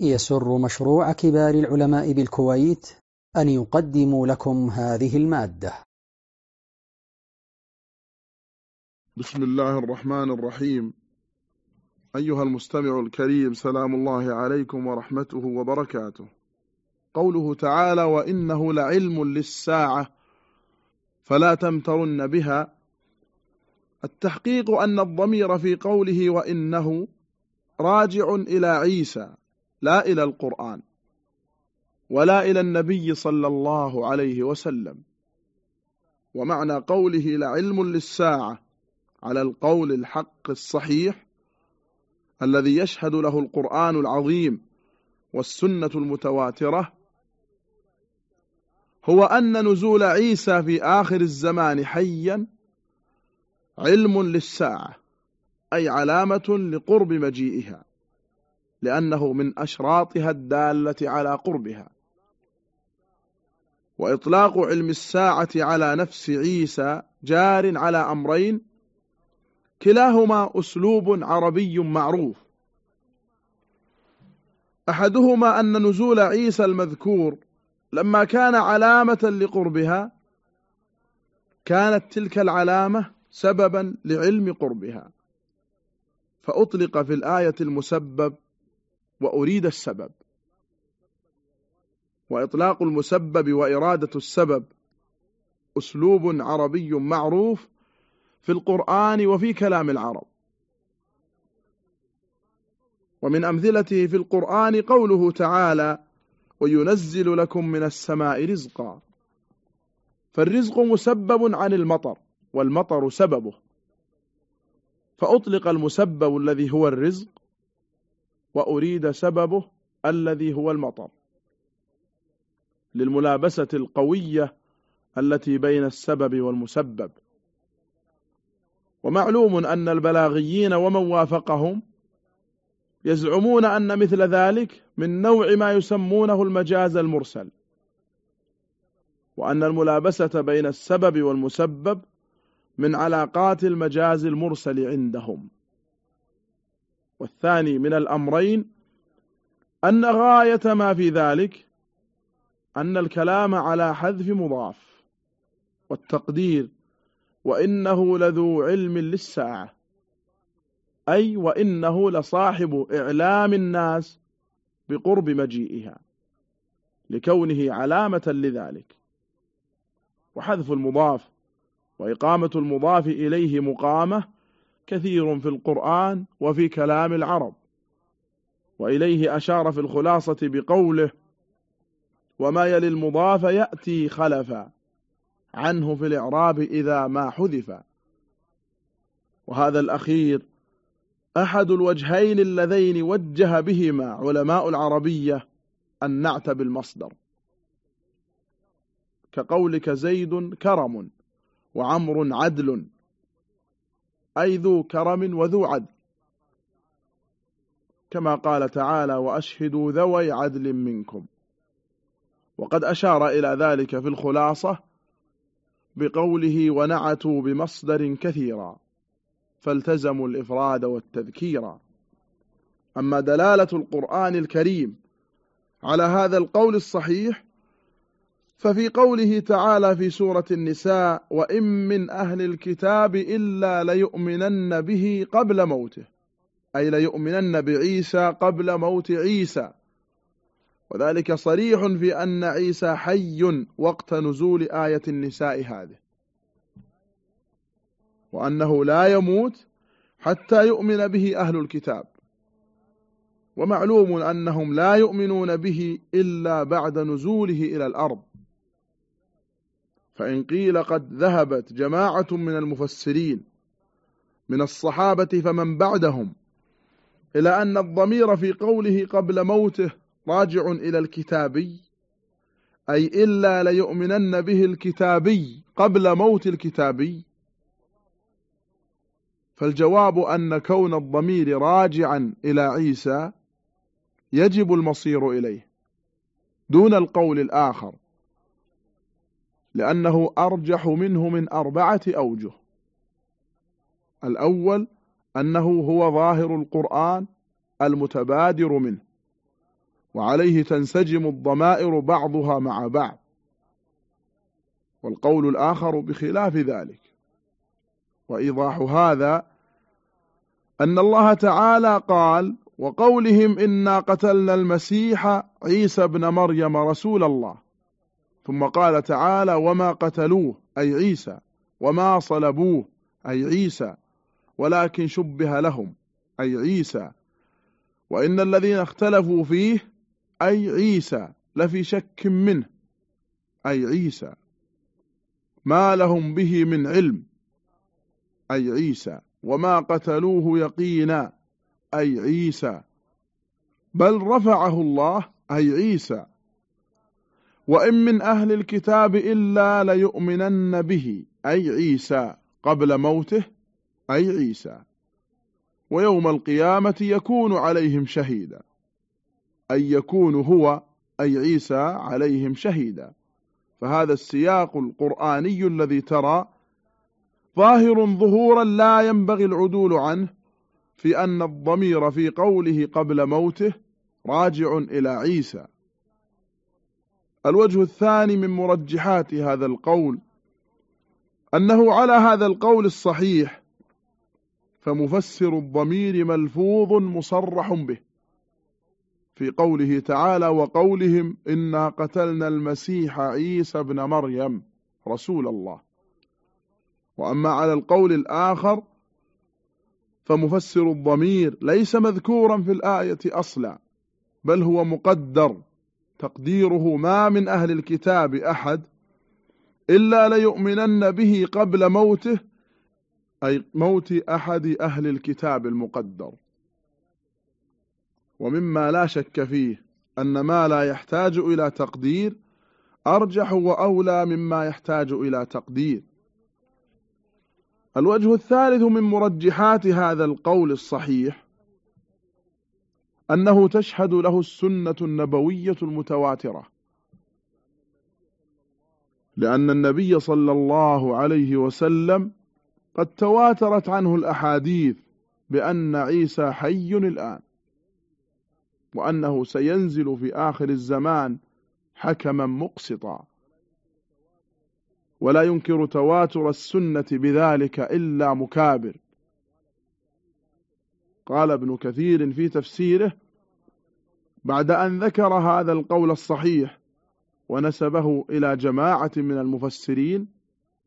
يسر مشروع كبار العلماء بالكويت أن يقدم لكم هذه المادة. بسم الله الرحمن الرحيم. أيها المستمع الكريم سلام الله عليكم ورحمته وبركاته. قوله تعالى وإنه لعلم للساعة فلا تمترن بها. التحقيق أن الضمير في قوله وإنه راجع إلى عيسى لا إلى القرآن ولا إلى النبي صلى الله عليه وسلم. ومعنى قوله لعلم للساعة على القول الحق الصحيح الذي يشهد له القرآن العظيم والسنة المتواترة هو أن نزول عيسى في آخر الزمان حيا علم للساعة أي علامة لقرب مجيئها. لأنه من أشراطها الدالة على قربها. وإطلاق علم الساعة على نفس عيسى جار على أمرين كلاهما أسلوب عربي معروف. أحدهما أن نزول عيسى المذكور لما كان علامة لقربها كانت تلك العلامة سببا لعلم قربها. فأطلق في الآية المسبب وأريد السبب. وإطلاق المسبب وإرادة السبب. أسلوب عربي معروف في القرآن وفي كلام العرب. ومن أمثلته في القرآن قوله تعالى وينزل لكم من السماء رزقا فالرزق مسبب عن المطر والمطر سببه. فأطلق المسبب الذي هو الرزق وأريد سببه الذي هو المطر. للملابسة القوية التي بين السبب والمسبب. ومعلوم أن البلاغيين ومن وافقهم يزعمون أن مثل ذلك من نوع ما يسمونه المجاز المرسل. وأن الملابسة بين السبب والمسبب من علاقات المجاز المرسل عندهم. والثاني من الأمرين أن غاية ما في ذلك أن الكلام على حذف مضاف والتقدير وإنه لذو علم للساعة أي وإنه لصاحب إعلام الناس بقرب مجيئها لكونه علامة لذلك. وحذف المضاف وإقامة المضاف إليه مقامة كثير في القرآن وفي كلام العرب. وإليه أشار في الخلاصة بقوله وما يلي المضاف يأتي خلفا عنه في الإعراب إذا ما حذف. وهذا الأخير أحد الوجهين اللذين وجه بهما علماء العربية النعت بالمصدر. كقولك زيد كرم وعمر عدل. أي ذو كرم وذو عدل. كما قال تعالى وأشهدوا ذوي عدل منكم. وقد أشار إلى ذلك في الخلاصة بقوله ونعتوا بمصدر كثيرا فالتزموا الإفراد والتذكير. أما دلالة القرآن الكريم على هذا القول الصحيح ففي قوله تعالى في سورة النساء وإن من أهل الكتاب إلا ليؤمنن به قبل موته أي ليؤمنن بعيسى قبل موت عيسى وذلك صريح في أن عيسى حي وقت نزول آية النساء هذه وأنه لا يموت حتى يؤمن به أهل الكتاب ومعلوم أنهم لا يؤمنون به إلا بعد نزوله إلى الأرض فإن قيل قد ذهبت جماعة من المفسرين من الصحابة فمن بعدهم إلى أن الضمير في قوله قبل موته راجع إلى الكتابي أي إلا ليؤمنن به الكتابي قبل موت الكتابي. فالجواب أن كون الضمير راجعا إلى عيسى يجب المصير إليه دون القول الآخر. لأنه أرجح منه من أربعة أوجه. الأول أنه هو ظاهر القرآن المتبادر منه وعليه تنسجم الضمائر بعضها مع بعض والقول الآخر بخلاف ذلك. وإيضاح هذا أن الله تعالى قال وقولهم إنا قتلنا المسيح عيسى بن مريم رسول الله. ثم قال تعالى وما قتلوه أي عيسى وما صلبوه أي عيسى ولكن شبه لهم أي عيسى. وإن الذين اختلفوا فيه أي عيسى لفي شك منه أي عيسى. ما لهم به من علم أي عيسى. وما قتلوه يقينا أي عيسى. بل رفعه الله أي عيسى. وإن من أهل الكتاب إلا ليؤمنن به أي عيسى قبل موته أي عيسى. ويوم القيامة يكون عليهم شهيدا أي يكون هو أي عيسى عليهم شهيدا. فهذا السياق القرآني الذي ترى ظاهر ظهورا لا ينبغي العدول عنه في أن الضمير في قوله قبل موته راجع إلى عيسى. الوجه الثاني من مرجحات هذا القول أنه على هذا القول الصحيح فمفسر الضمير ملفوظ مصرح به في قوله تعالى وقولهم إنا قتلنا المسيح عيسى بن مريم رسول الله وأما على القول الآخر فمفسر الضمير ليس مذكورا في الآية أصلا بل هو مقدر. تقديره ما من أهل الكتاب أحد إلا ليؤمنن به قبل موته أي موت أحد أهل الكتاب المقدر. ومما لا شك فيه أن ما لا يحتاج إلى تقدير أرجح وأولى مما يحتاج إلى تقدير. الوجه الثالث من مرجحات هذا القول الصحيح أنه تشهد له السنة النبوية المتواترة. لأن النبي صلى الله عليه وسلم قد تواترت عنه الأحاديث بأن عيسى حي الآن وأنه سينزل في آخر الزمان حكما مقسطا. ولا ينكر تواتر السنة بذلك إلا مكابر. قال ابن كثير في تفسيره بعد أن ذكر هذا القول الصحيح ونسبه إلى جماعة من المفسرين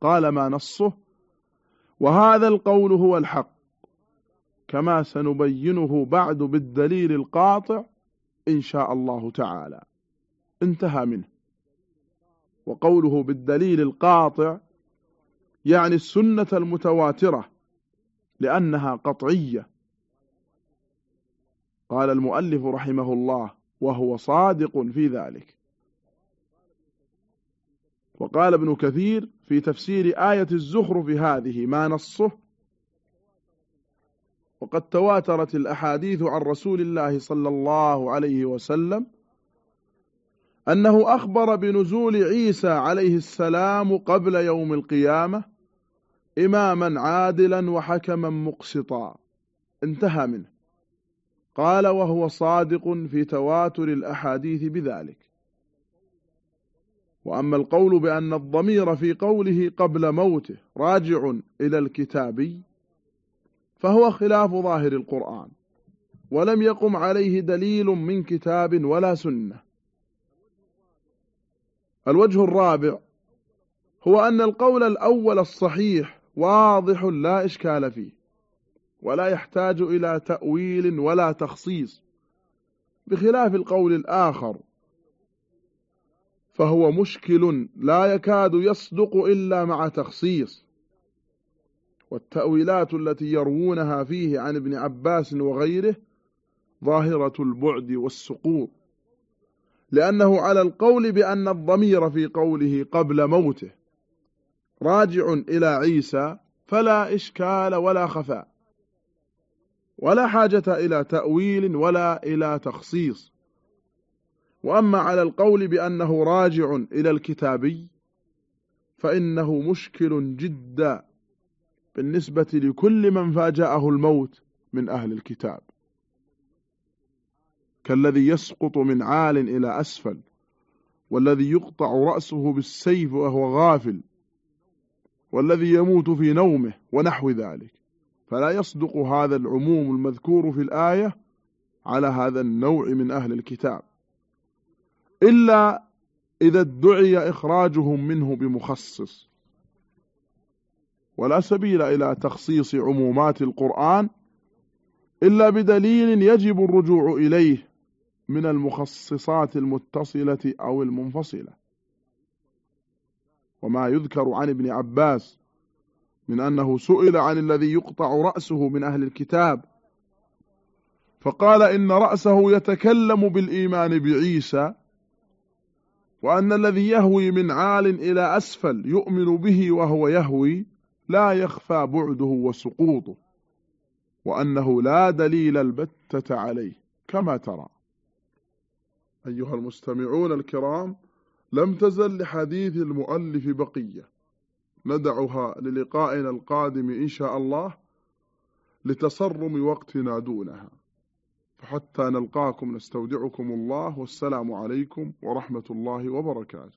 قال ما نصه؟ وهذا القول هو الحق كما سنبينه بعد بالدليل القاطع إن شاء الله تعالى. انتهى منه. وقوله بالدليل القاطع يعني السنة المتواترة لأنها قطعية. قال المؤلف رحمه الله وهو صادق في ذلك. وقال ابن كثير في تفسير آية الزخرف هذه ما نصه وقد تواترت الأحاديث عن رسول الله صلى الله عليه وسلم أنه أخبر بنزول عيسى عليه السلام قبل يوم القيامة إماما عادلا وحكما مقسطا. انتهى منه. قال وهو صادق في تواتر الأحاديث بذلك. وأما القول بأن الضمير في قوله قبل موته راجع إلى الكتابي فهو خلاف ظاهر القرآن ولم يقم عليه دليل من كتاب ولا سنة. الوجه الرابع هو أن القول الأول الصحيح واضح لا إشكال فيه. ولا يحتاج إلى تأويل ولا تخصيص بخلاف القول الآخر. فهو مشكل لا يكاد يصدق إلا مع تخصيص. والتأويلات التي يروونها فيه عن ابن عباس وغيره ظاهرة البعد والسقوط لأنه على القول بأن الضمير في قوله قبل موته راجع إلى عيسى فلا إشكال ولا خفاء. ولا حاجة إلى تأويل ولا إلى تخصيص. وأما على القول بأنه راجع إلى الكتابي فإنه مشكل جدا بالنسبة لكل من فاجأه الموت من أهل الكتاب. كالذي يسقط من عال إلى أسفل والذي يقطع رأسه بالسيف وهو غافل والذي يموت في نومه ونحو ذلك. فلا يصدق هذا العموم المذكور في الآية على هذا النوع من أهل الكتاب. إلا إذا ادعي إخراجهم منه بمخصص. ولا سبيل إلى تخصيص عمومات القرآن إلا بدليل يجب الرجوع إليه من المخصصات المتصلة أو المنفصلة. وما يذكر عن ابن عباس من أنه سئل عن الذي يقطع رأسه من أهل الكتاب. فقال إن رأسه يتكلم بالإيمان بعيسى وأن الذي يهوي من عال إلى أسفل يؤمن به وهو يهوي لا يخفى بعده وسقوطه وأنه لا دليل البتة عليه كما ترى. أيها المستمعون الكرام لم تزل لحديث المؤلف بقية. ندعها للقائنا القادم إن شاء الله لتصرم وقتنا دونها. فحتى نلقاكم نستودعكم الله والسلام عليكم ورحمة الله وبركاته.